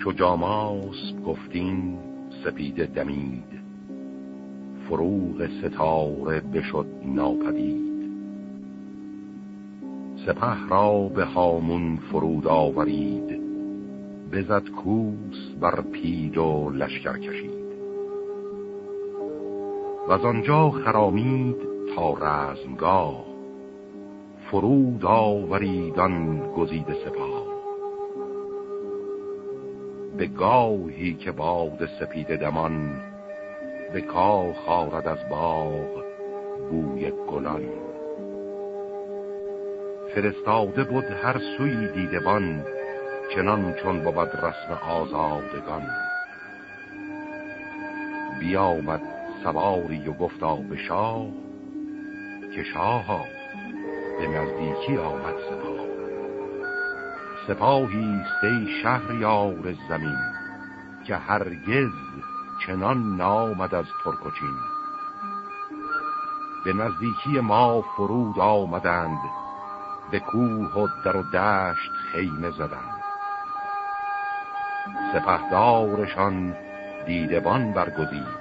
چو جاماس گفتین سپیده دمید. فروغ ستاره بشد ناپدید. سپه را به هامون فرود آورید. بزد کوس بر پید و لشکر کشید. و از آنجا خرامید تا رزمگاه. فرود آوریدان گزید سپاه. به گاهی که باد سپید دمان به کاخ خارد از باغ بوی گلان. فرستاده بود هر سوی دیدبان چنان چون بود رسم آزادگان. بیامد سواری و گفتا به شاه که شاها به نزدیکی آمد سپاه سپاهی ستی شهریار زمین که هرگز چنان نامد از ترکوچین به نزدیکی ما فرود آمدند به کوه و در و دشت خیمه زدند. سپهدارشان دیدبان برگزید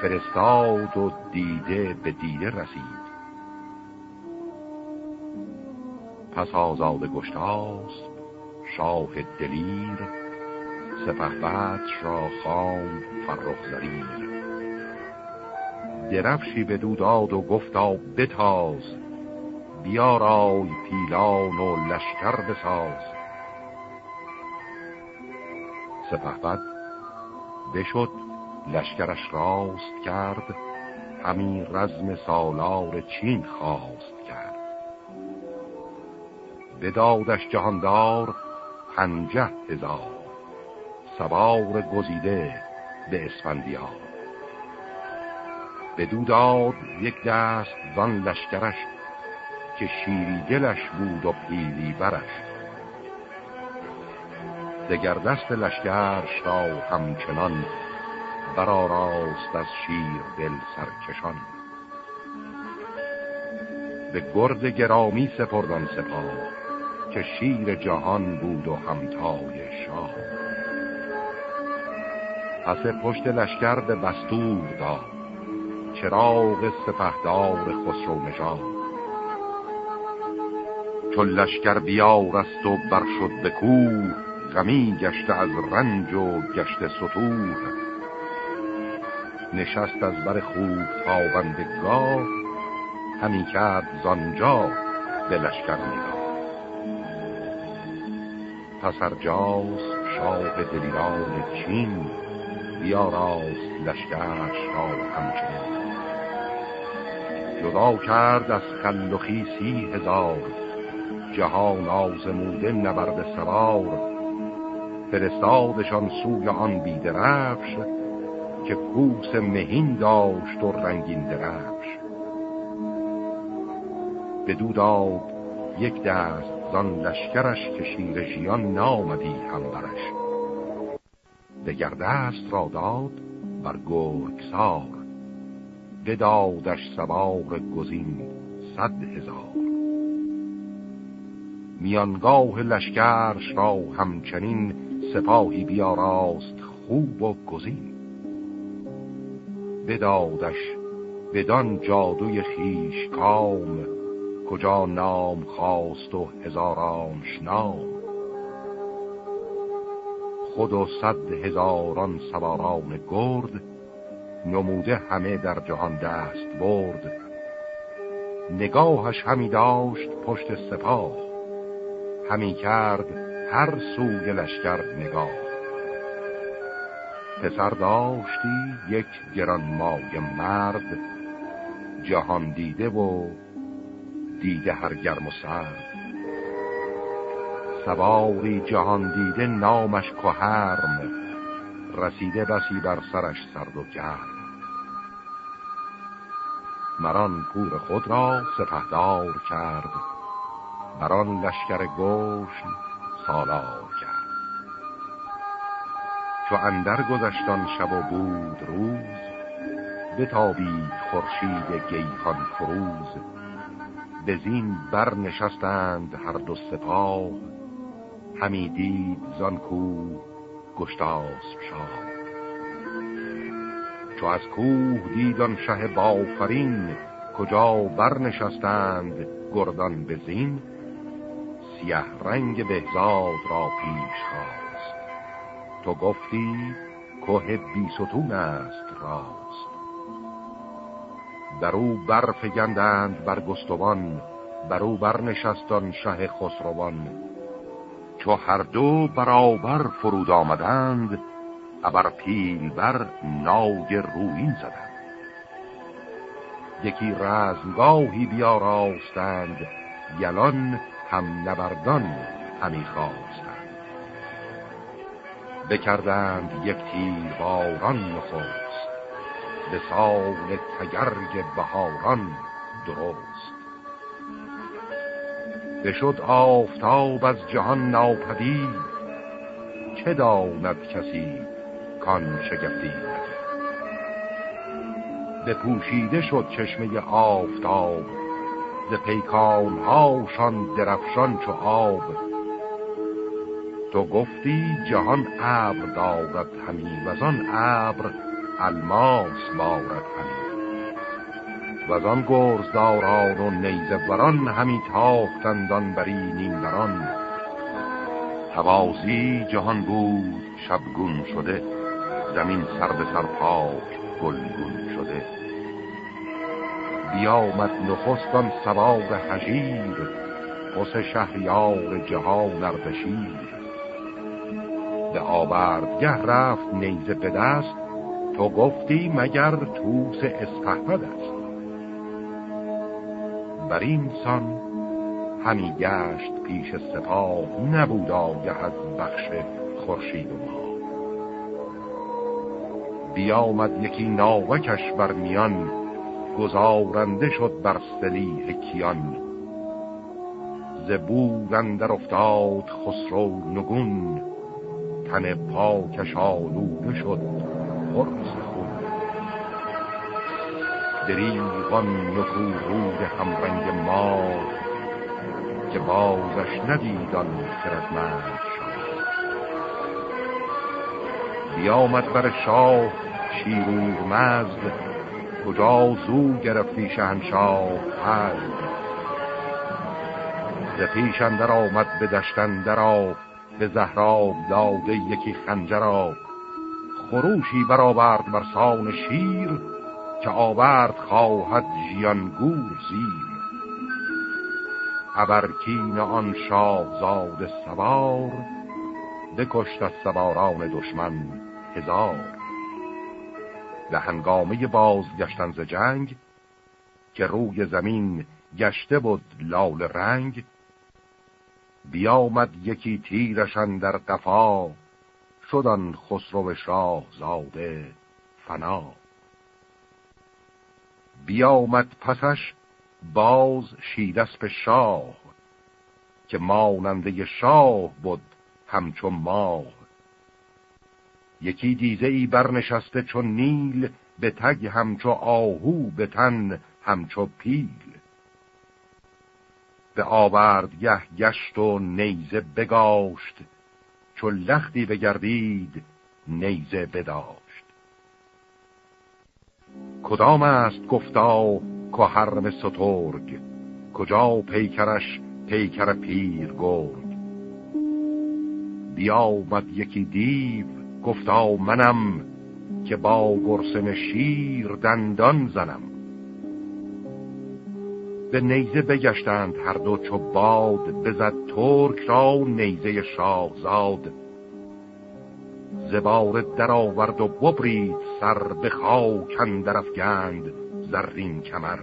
فرستاد و دیده به دیده رسید. پس آزاد گشتاست شاه دلیر سپه را خام فرخ زریر درفشی به دوداد و گفتا بتاز بیارای پیلان و لشکر بساز. سپه بشد لشکرش راست کرد همین رزم سالار چین خواست. کرد به دادش جهاندار پنجه هزار. سوار گزیده به اسفندیار. به داد یک دست زن لشکرش که شیری دلش بود و پیلی برش. دگر دست لشکرش را همچنان راست از شیر دل سرکشان. به گرد گرامی سپردان سپاه. که شیر جهان بود و همتای شاه. پس پشت لشکر به بستور داد چراغ سپهدار خسرو نژاد. چون لشکر بیارست و برشد به کوه غمی گشته از رنج و گشت سطور نشست از بر خوب تابندگاه همی کرد زانجا به لشکر نگاه. پسرجاز شاه دلیران چین. بیاراست لشکرش را همچنین. جدا کرد از خلخی سی هزار. جهان آزموده نبرد سوار. فرستادشان سوی آن بیدرفش که کوس مهین داشت و رنگین درفش. بدو داد یک دست زان لشکرش که شیر نامدی هم برش دگر دست را داد بر گرگسار بدادش سوار گزین صد هزار. میانگاه لشکرش را همچنین سپاهی بیاراست خوب و گزین. بدادش بدان جادوی خیش کام کجا نام خواست و هزارانش نام؟ خود و صد هزاران سواران گرد نموده همه در جهان دست برد. نگاهش همی داشت پشت سپاه همی کرد هر سوی لشکر نگاه. پسر داشتی یک گران مرد جهان دیده و دیده هر گرم و سرد. سواری جهان دیده نامش کهرم رسیده بسی بر سرش سرد و گرم. مران پور خود را سپهدار کرد بران لشکر گوش سالار چو اندر گذشتان شب و بود روز بتابید خورشید گیهان فروز. به زین بر نشستند هر دو سپاه. همی دید زان کو گشتاسب شاه. چو از کوه دیدان شه بافرین کجا برنشستند گردان به زین سیه رنگ بهزاد را پیش خواست. تو گفتی که بیستون است راست در او برفگندند بر گستوان بر او برنشستان شه خسروان. چو هر دو برابر فرود آمدند ابر پیل بر ناگ روین زدند. یکی رزمگاهی بیاراستند یلان هم نبردان همی خواستند. بکردند یک تیر باران نخست به سال تگرگ بهاران درست. بشد آفتاب از جهان ناپدید چه داند کسی کان شگفتی؟ پوشیده شد چشمه آفتاب ز پیکان هاشان درفشان چو آب. تو گفتی جهان ابر دارد همی و آن ابر الماس بارد همی. و آن گرزداران و نیزه وران همی تاختندان بری نیمدران توازی جهان بود شبگون شده زمین سر به سر پاک گلگون شده. بیامد نخستان سوار حجیر قص شهریار جهان اردشیر به آوردگه رفت نیزه به دست تو گفتی مگر توس اسپهبد است؟ بر این سان همی گشت پیش سپاه نبود آگه از بخش خورشید و ما بیامد یکی ناوکش بر میان گزارنده شد بر سلیح کیان. زبور اندر افتاد خسرو نگون تن پاکش آلوده شد پرس خون. دریغان نکو رود همرنگ ما که بازش ندیدان خردمند بیامد بر شاه شیرور مزد کجا زو گرفتی شهنشاه هزد ز پیش آمد به دشتن را به زهراب داده یکی خنجرا خروشی برآورد بر سان شیر که آورد خواهد گور زیر. ابرکین آن شاهزاد سوار بکشت از سواران دشمن هزار. به هنگامه بازگشتن ز جنگ که روی زمین گشته بود لال رنگ بیامد یکی تیرشن در قفا شدن خسرو شاه زاده فنا. بیامد پسش باز شیدسپ شاه که ماننده شاه بود همچون ماه. یکی دیزه ای برنشسته چون نیل به تگ همچو آهو به تن همچو پیل. به آوردگه گشت و نیزه بگاشت چو لختی بگردید نیزه بداشت. کدام است گفتا که حرم سترگ؟ کجا پیکرش پیکر پیر گرگ؟ بیامد یکی دیو گفتا منم که با گرسن شیر دندان زنم. به نیزه بگشتند هر دو چو باد بزد ترک را نیزه شاهزاد. زبار در آورد و ببرید سر به خاک اندر افگند زرین کمر.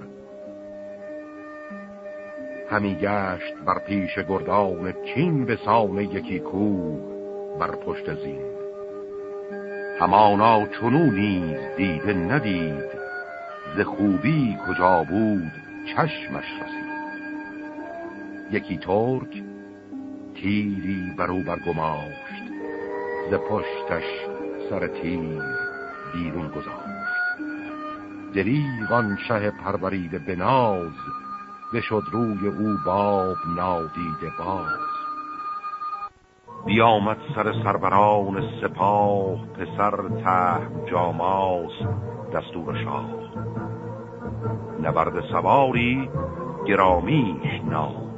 همی گشت بر پیش گردان چین به سان یکی کوه بر پشت زین. همانا چنو نیز دیده ندید ز خوبی کجا بود چشمش رسید. یکی ترک تیری برو برگماشت ز پشتش سر تیر بیرون گذاشت. دریغان شه پروریده به ناز بشد روی او باب نادیده باز. بیامد سر سربران سپاه پسر ته جاماس دستور شاه. نبرد سواری گرامیش نام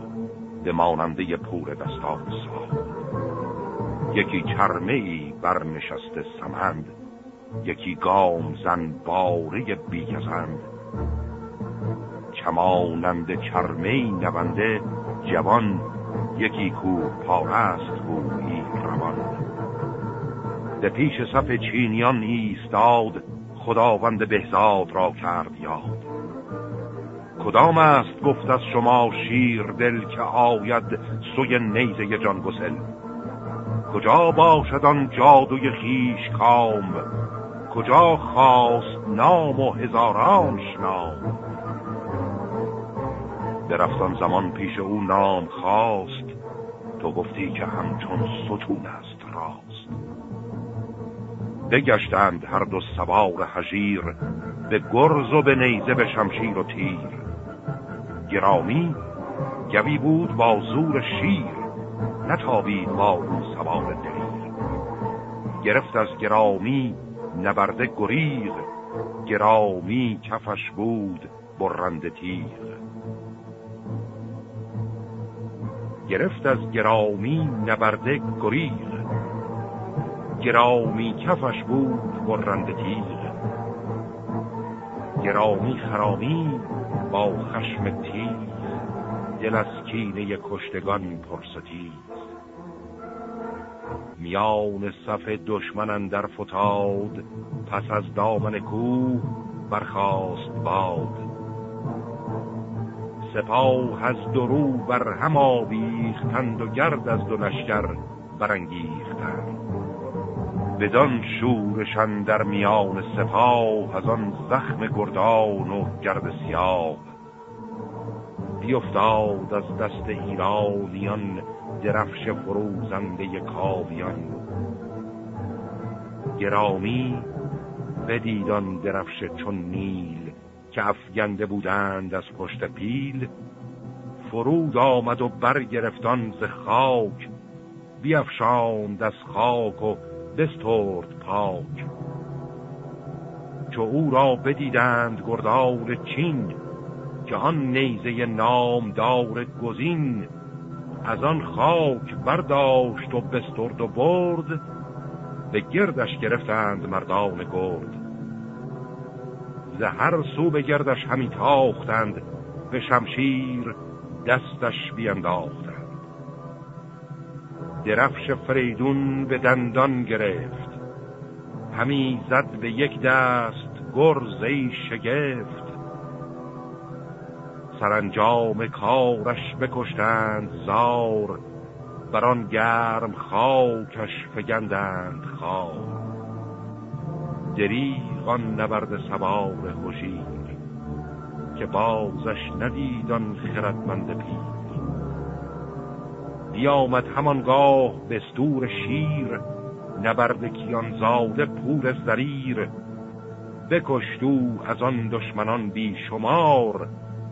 به ماننده پور دستان سا یکی چرمه ای برنشسته سمند یکی گام زن باره بیگزند. چمانند چرمه نونده جوان یکی کور پارست گویی روان به پیش صف چینیان ایستاد خداوند بهزاد را کرد یاد. کدام است گفت از شما شیر دل که آید سوی نیزه جان گسل؟ کجا باشد آن جادوی خیش کام؟ کجا خواست نام و هزاران نام درفتان زمان پیش او نام خواست تو گفتی که همچون ستون است راست. بگشتند هر دو سوار حجیر به گرز و به نیزه به شمشیر و تیر. گرامی گوی بود با زور شیر نتابید با او سوار دلیر. گرفت از گرامی نبرده گریغ گرامی کفش بود برنده تیغ گرفت از گرامی نبرده گریغ گرامی کفش بود برنده تیغ گرامی خرامی با خشم تیز دل از کینه کشتگان پرستیز میان صف دشمن در فتاد پس از دامن کوه برخاست باد. سپاه از درو بر هم آویختند و گرد از دو لشکر برانگیختند. بدان شورشن در میان سپاه از آن زخم گردان و گرد سیاه. بیفتاد از دست ایرانیان درفش فروزنده کاویان. گرامی بدیدان درفش چون نیل که افگنده بودند از پشت پیل. فرود آمد و برگرفتان ز خاک. بیافشاند از خاک و بسترد پاک. چو او را بدیدند گردار چین که آن نیزه نامدار گزین. از آن خاک برداشت و بسترد و برد به گردش گرفتند مردان گرد. ز هر سو به گردش همی تاختند به شمشیر دستش بینداختند درفش فریدون به دندان گرفت. همی زد به یک دست گرزه شگفت. سرانجام کارش بکشتند زار بران گرم خاکش فگندند خار. دریغ آن نبرد سوار خوشیر که بازش ندیدان خردمند پیر. بیامد همانگاه بستور شیر نبرد کیان زاده پور زریر. بکشتو از آن دشمنان بی شمار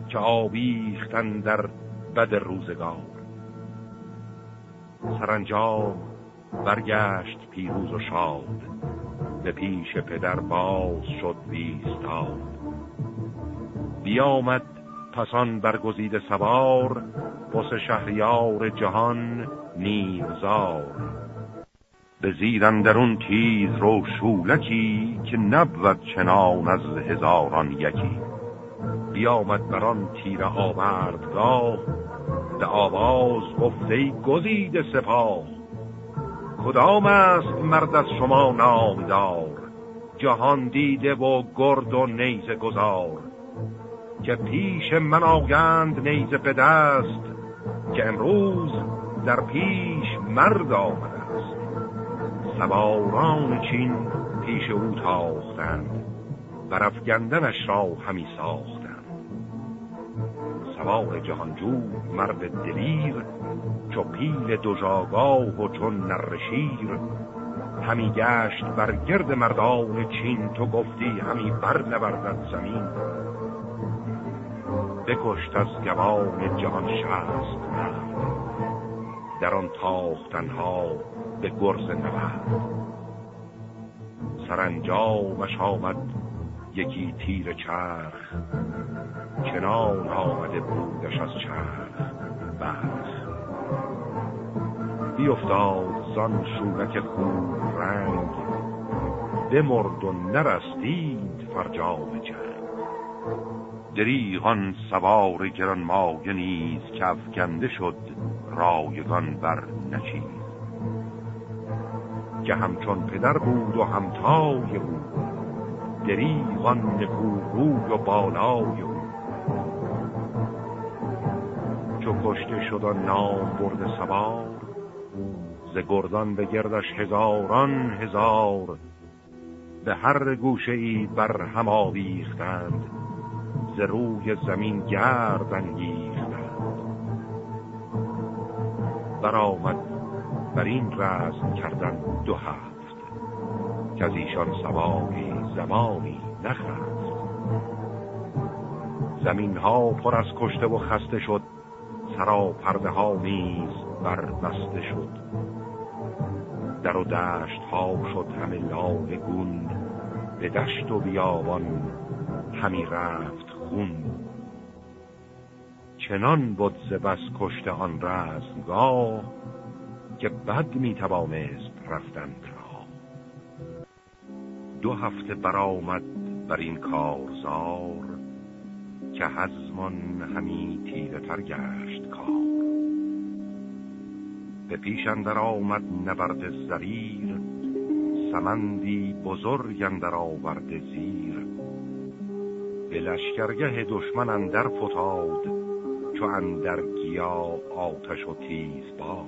که آبیختن در بد روزگار. سرانجام برگشت پیروز و شاد به پیش پدر باز شد ویستاد بیامد پسان برگزیده سوار پس شهریار جهان نیرزار به زیرن درون تیز رو شولکی که نبود چنان از هزاران یکی. بیامد بران تیر آوردگاه به آواز گفته گزیده سپاه کدام است مرد از شما نامدار؟ جهان دیده و گرد و نیزه گذار که پیش من آگند نیزه به دست که امروز در پیش مرد آمده است. سواران چین پیش او تاختند برافگندنش را همی ساختند. سوار جهانجو مرد دلیر چو پیل دو جاگاه و چون نرشیر همی گشت بر گرد مردان چین تو گفتی همی بر نبردد زمین. بکشت از گوان جهان شست مرد. در آن تاختنها به گرز نبرد. سرانجامش آمد یکی تیر چرخ. کنان آمده بودش از چرخ برخ. بیافتاد زان شورک خوب رنگ. بمرد و نرستید فرجام جنگ. دریغان سوار گران مایه نیز که افکنده شد رایگان بر نچیز که همچون پدر بود و همتای بود دریغان نکو روی و بالای بود چو کشته شد و نام برد سوار ز گردان به گردش هزاران هزار به هر گوشه ای بر هم آویختند. ز روی زمین گرد انگیختند. برآمد بر این رزم کردن دو هفت که از ایشان سواری زمانی نخفت زمین ها پر از کشته و خسته شد سرا پرده ها نیز بسته شد. در و دشت ها شد همه لال گون به دشت و بیابان همی رفت. خون چنان بود بس کشته آن رزمگاه که بد می توانست رفتن را. دو هفته برآمد بر این کارزار که هزمان همی تیره تر گشت کار. به پیش اندر آمد نبرد زریر سمندی بزرگ اندر آورد زیر. به لشکرگه دشمن اندر فتاد چو اندر گیا آتش و تیز باد.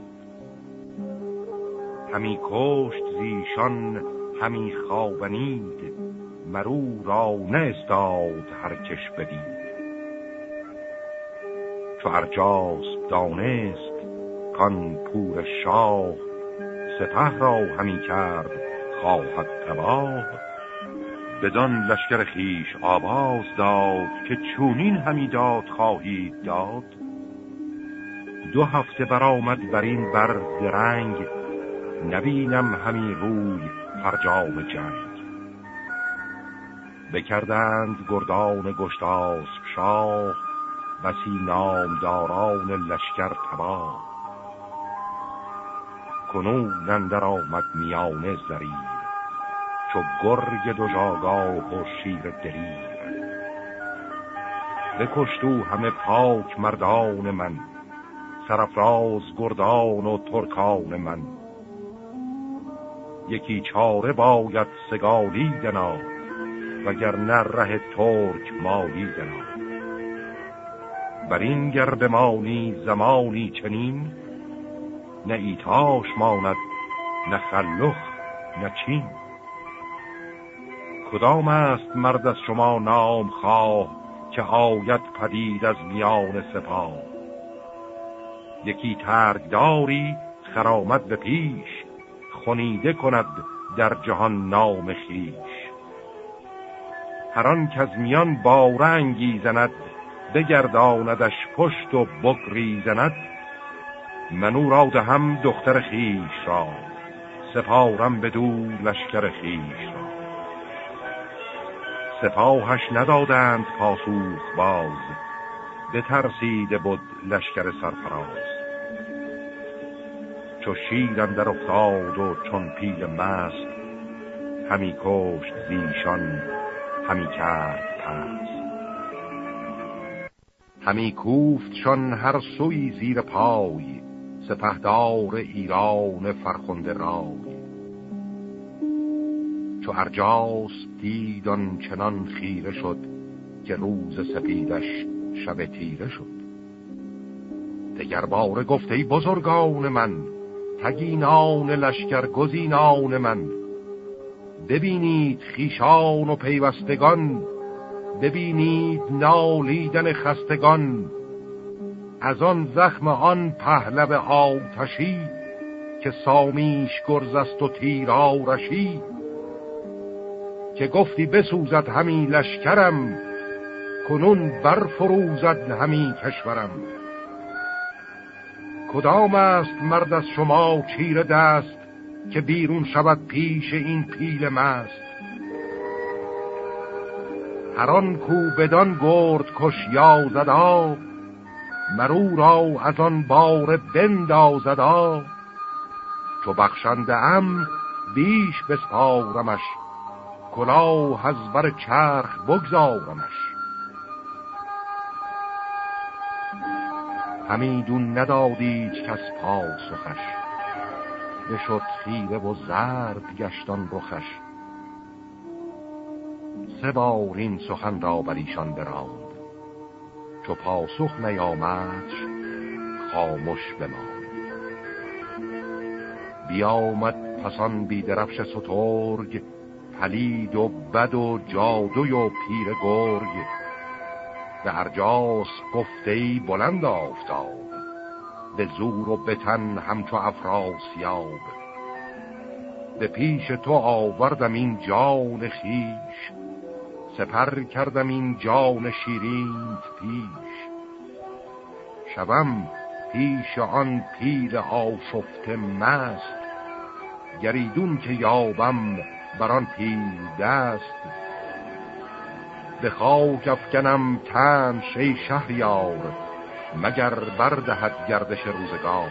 همی کشت زیشان همی خوابنید مرو را نستاد هر کش بدید. چو ارجاس دانست کان پور شاه سپه را همی کرد خواهد تباه. بدان لشکر خیش آواز داد که چونین همی داد خواهید داد. دو هفته برآمد بر این بر درنگ نبینم همی روی فرجام جنگ. بکردند گردان گشتاس شاه بسی نامداران لشکر تباه. کنون نندر آمد میانه زریر چو گرگ دو جاگاه و شیر دلیر. بکشتو همه پاک مردان من سرفراز گردان و ترکان من. یکی چاره باید سگالی دنا وگر نه ره ترک مالی دنا. بر این گر بمانی زمانی چنین نه ایتاش ماند نه خلخ نه چین. کدام است مرد از شما نام خواه که آید پدید از میان سپاه؟ یکی ترگداری خرامد به پیش خونیده کند در جهان نام خیش هران که از میان بارنگی زند بگرداندش پشت و بگری زند. منو را دهم دختر خیش را سپارم به دو لشکر خیش را. سپاهش ندادند پاسوخ باز. بترسیده بود لشکر سرفراز. چو شیرم در افتاد و چون پیل مست همی کشت زیشان همی کرد پس همی کوفتشان هر سوی زیر پای سپهدار ایران فرخنده رای چو ارجاس دیدان چنان خیره شد که روز سپیدش شب تیره شد. دگر باره گفته ای بزرگان من تگینان لشکر گزینان من. ببینید خیشان و پیوستگان ببینید نالیدن خستگان. از آن زخم آن پهلب آتشی که سامیش گرز است و تیرارشی. که گفتی بسوزد همی لشکرم کنون برفروزد همی کشورم. کدام است مرد از شما چیر دست که بیرون شود پیش این پیل مست؟ هران کو بدان گرد کش یا زدا مرو را از آن بار بندازدا چو بخشنده ام بیش بسپارمش کلاه از بر چرخ بگذارمش. همیدون ندادید کس پاسخش. بشد خیره و زرد گشتان رخش. سه بار این سخن را بر ایشان براند. چو پاسخ نیامدش خاموش بماند. بیامد پسان بیدرفش سترگ پلید و بد و جادوی و پیر گرگ به ارجاس گفته بلند آفتاب به زور و بتن همچو افراسیاب. به پیش تو آوردم این جان خیش سپر کردم این جان شیرین پیش. شوم پیش آن پیل آشفته مست گریدون که یابم بر آن پیل دست به خاک افکنم تن شی شهریار مگر بردهد گردش روزگار.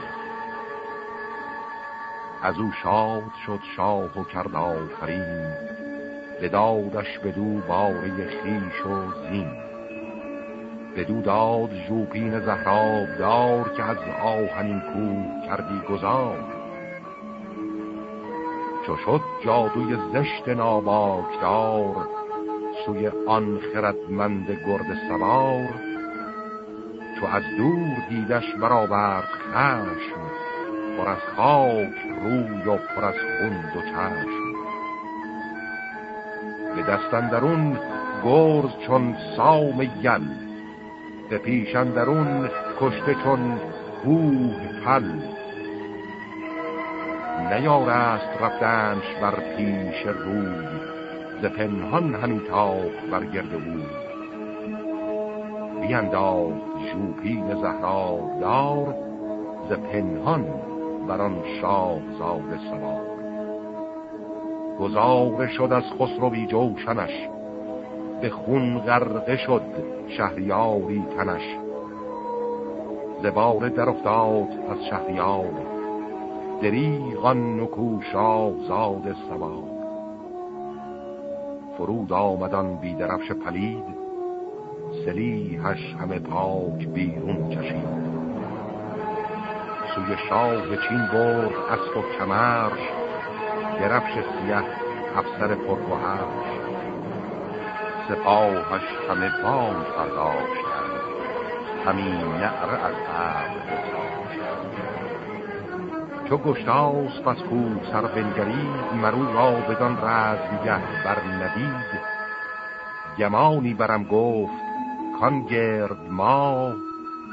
از او شاد شد شاه و کرد آفرین بدادش بدو باره خیش و زین. بدو داد ژوپین زهراب دار که از آهنین کوه کردی گذار. چو شد جادوی زشت ناباکدار سوی آن خردمند گرد سوار. چو از دور دیدش برآورد خشم پر از خاک روی و پر از خون و چشم. به دستندرون گرز چون سام یل به پیشندرون کشته چون کوه پل. نیارست رفتنش بر پیش روی ز پنهان همی تاخت بر گرد او. بینداخت ژوپین زهرا دار ز پنهان بر آن شاه زاد سوار. گذار شد از خسروی جوشنش به خون غرقه شد شهریاری تنش. زبار در افتاد پس شهریار دریغان نکوشا زاد سوار فرود آمدان بیدرفش پلید سلیحش همه پاک بیرون کشید سوی شاه چین برد اسب و کمرش درفش سیه افسر پرگوهرش سپاهش همه بان پرداشتند همین نعره از چو گشتاس پس کو سر بنگرید مرو را بدان رزمگه بر ندید گمانی برم گفت کان گرد ما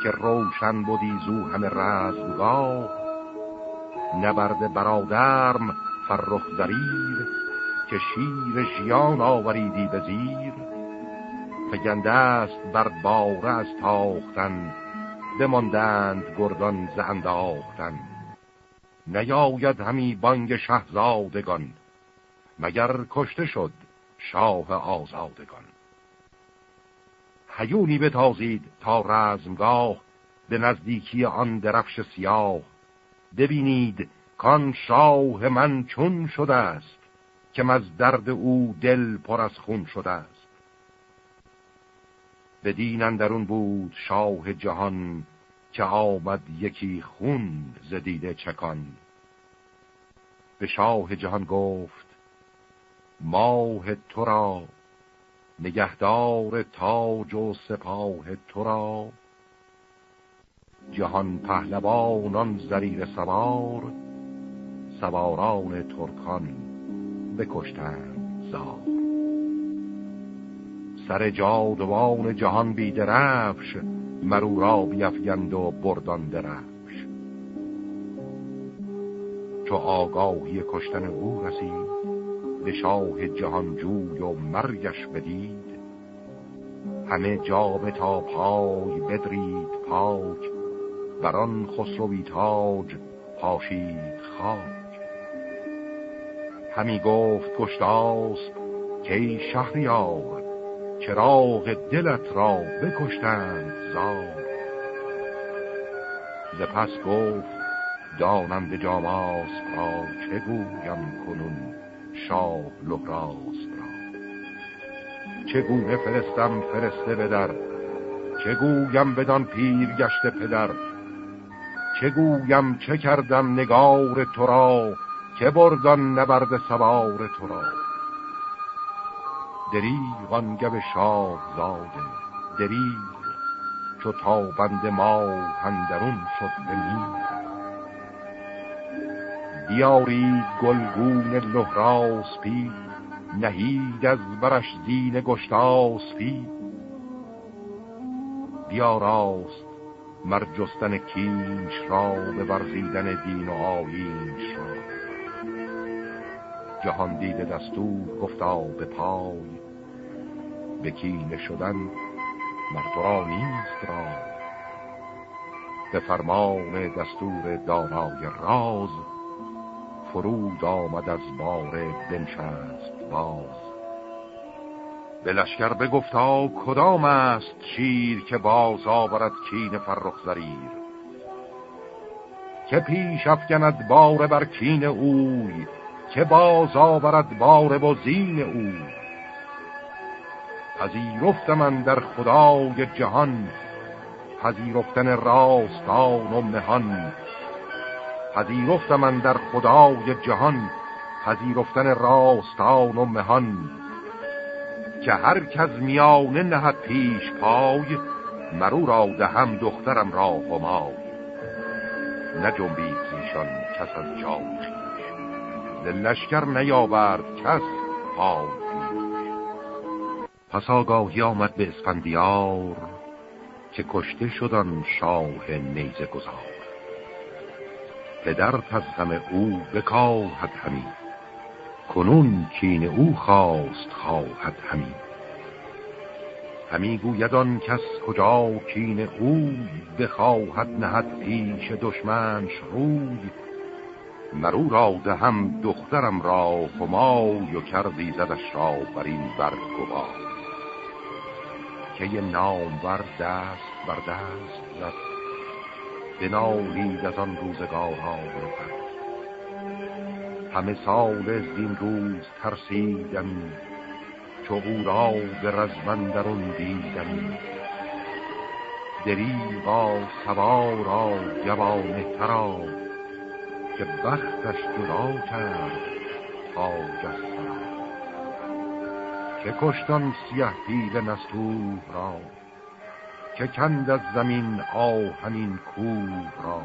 که روشن بودی زو همه رزمگاه. نبرد برادرم فرخ زریر که شیر ژیان آوریدی به زیر. فگنده است بر باره از تاختن بماندند گردان زنداختن نیاید همی بانگ شهزادگان مگر کشته شد شاه آزادگان. هیونی بتازید تا رزمگاه به نزدیکی آن درفش سیاه. ببینید کان شاه من چون شده است که از درد او دل پر از خون شده است. به دین اندرون بود شاه جهان که آمد یکی خون زدیده چکان. به شاه جهان گفت ماه تو را نگهدار تاج و سپاه تو را. جهان پهلوانان زریر سوار سواران ترکان بکشتند زار. سر جادوان جهان بیدرفش مرو را بیفگند و بردان درفش. چو آگاهی کشتن او رسید به شاه جهانجوی و مرگش بدید. همه جا تا پای بدرید پاک بران خسروی تاج پاشید خاک. همی گفت گشتاست که شهریار چراغ دلت را بکشتند زار. ز پس گفت دانند جاماس را چه گویم کنون شاه لحراس را. چگونه فرستم فرسته بدر چه گویم بدان پیر گشته پدر؟ چه گویم چه کردم نگار تو را که بردان نبرد سوار تو را؟ دریغ آن گب شاه زاده دریغ چو تابند ما هندرون شد به بیارید گلگون لحراس پی نهید از برش زین گشتاس پی بیاراست مرجستن کینش را به برزیدن دین و آینش را. جهان دید دستور گفتا به پای. به کینه شدن مردرا نیست را به فرمان دستور دارای راز فرود آمد از بار بنشست باز. به لشکر بگفتا کدام است شیر که باز آورد کین فرخ زریر؟ که پیش افگند بار بر کین اوی که باز آورد بار و زین او پذیرفت من در خدای جهان. پذیرفتن راستان و مهان. پذیرفت من در خدای جهان. پذیرفتن راستان و مهان. که هر کس میانه نهد پیش پای مرو را دهم دخترم را همای. نجنبید زیشان کس از جای خیش. لشکر نیاورد کس پای. پس آگاهی آمد به اسفندیار که کشته شدن شاه نیزه گذار پدر پس غم او بکاهد همی کنون کین او خواست خواهد همی. همی گویدان کس کجا کین او بخواهد نهد پیش دشمنش روی مرو را دهم دخترم را همای و کردی زدش را بر این برگوا که نامور دست بر دست زد. بنالید از آن روزگارها برفت همه سال زین روز ترسیدم چو او را به رزمندرون دیدم. دریغا سوارا جوانه ترا که بختش جدا کرد تا که کشتان سیه پیل نستور را که کند از زمین آهنین کوه را.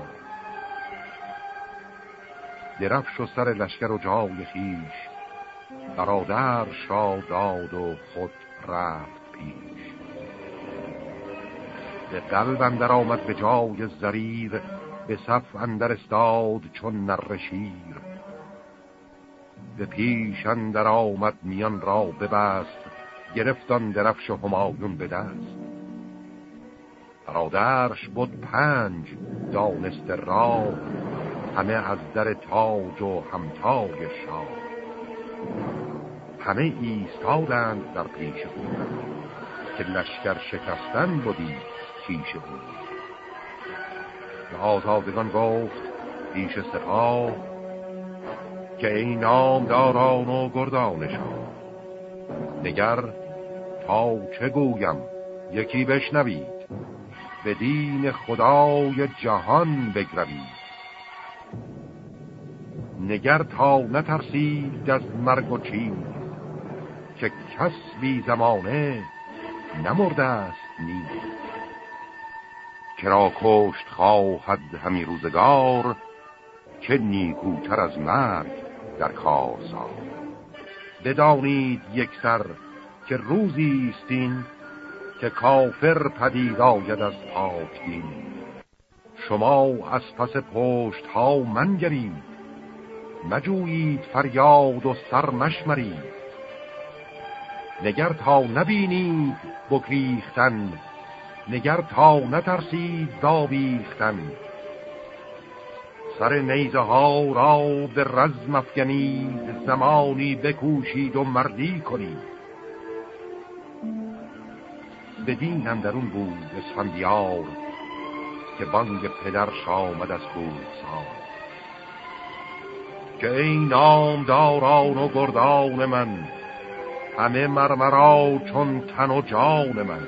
درفش و سر لشکر و جای خیش برادرش را داد و خود رفت پیش. به قلب اندر آمد به جای زریر به صف اندر استاد چون نرشیر به پیش اندر آمد میان را ببست گرفتان درفش همایون به دست. برادرش بود پنج دانست راه همه از در تاج و همتای شاه. همه ایستادند در پیش بود که لشکر شکستن بودی پیش بود به آزادگان گفت پیش سپاه که این نام داران و گردانشان. نگر تا چه گویم؟ یکی بشنوید. به دین خدای جهان بگروید. نگر تا نترسید از مرگ و چیز که کس بی زمانه نمرده است نیز. کرا کشت خواهد همی روزگار؟ که نیکوتر از مرگ در کار بدانید یک سر که روزی استین که کافر پدید آید از پاک دین. شما از پس پشت ها منگرید مجویید فریاد و سر مشمرید نگر تا نبینید بکریختن نگر تا نترسید داویختن. سر نیزه ها را به رزم افگنید زمانی بکوشید و مردی کنید. به دین اندرون بود اسفندیار که بانگ پدرش آمد از بود سار که ای نامداران و گردان من همه مرمرا چون تن و جان من.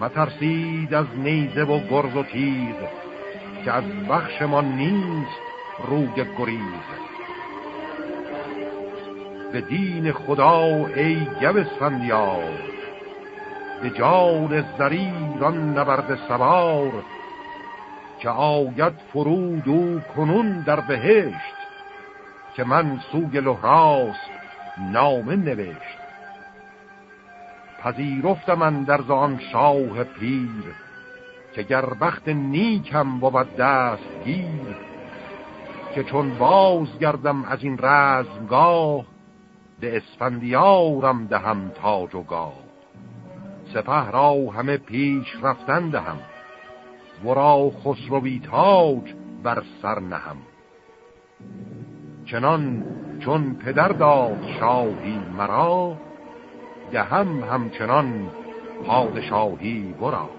مترسید از نیزه و گرز و تیز که از بخش ما نیست روگ گریز. به دین خدا ای گو سندیار به جان زریران نبرد سوار که آید فرود و کنون در بهشت که من سوگ لحراست نامه نوشت. پذیرفت من در زان شاه پیر که گر بخت نیکم بود دست گیر که چون باز گردم از این رزمگاه به اسفندیارم دهم تاج و گاه. سپه را همه پیش رفتن دهم ورا خسروی تاج بر سر نهم. چنان چون پدر داد شاهی مرا دهم همچنان پادشاهی برا